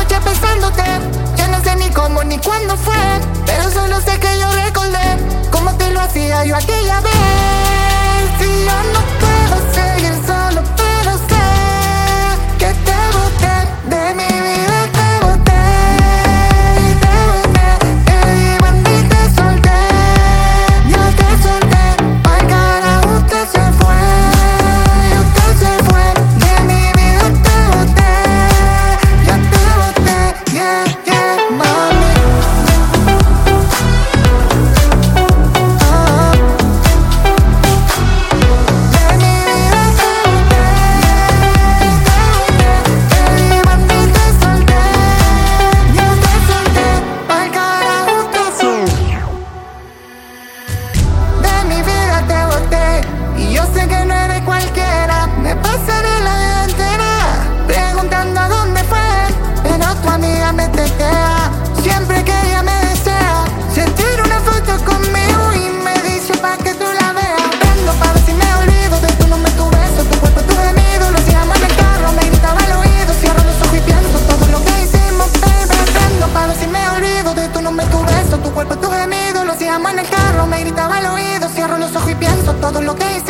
noche besándote. Ya no sé ni cómo ni cuándo fue, pero solo sé que yo recordé cómo te lo hacía yo aquella vez. Yo sé que no eres cualquiera Me pasaré la vida entera Preguntando dónde fue Pero tu amiga me tetea Siempre que ella me desea Se tira una foto conmigo Y me dice pa' que tú la veas. Prendo pa' ver si me olvido De tu nombre, tu beso, tu cuerpo, tu gemido Lo hacíamos en el carro, me gritaba al oído. Cierro los ojos y pienso todo lo que hicimos Baby, prendo pa' ver si me olvido De tu nombre, tu beso, tu cuerpo, tu gemido Lo hacíamos en el carro, me gritaba al oído. Cierro los ojos y pienso todo lo que hicimos,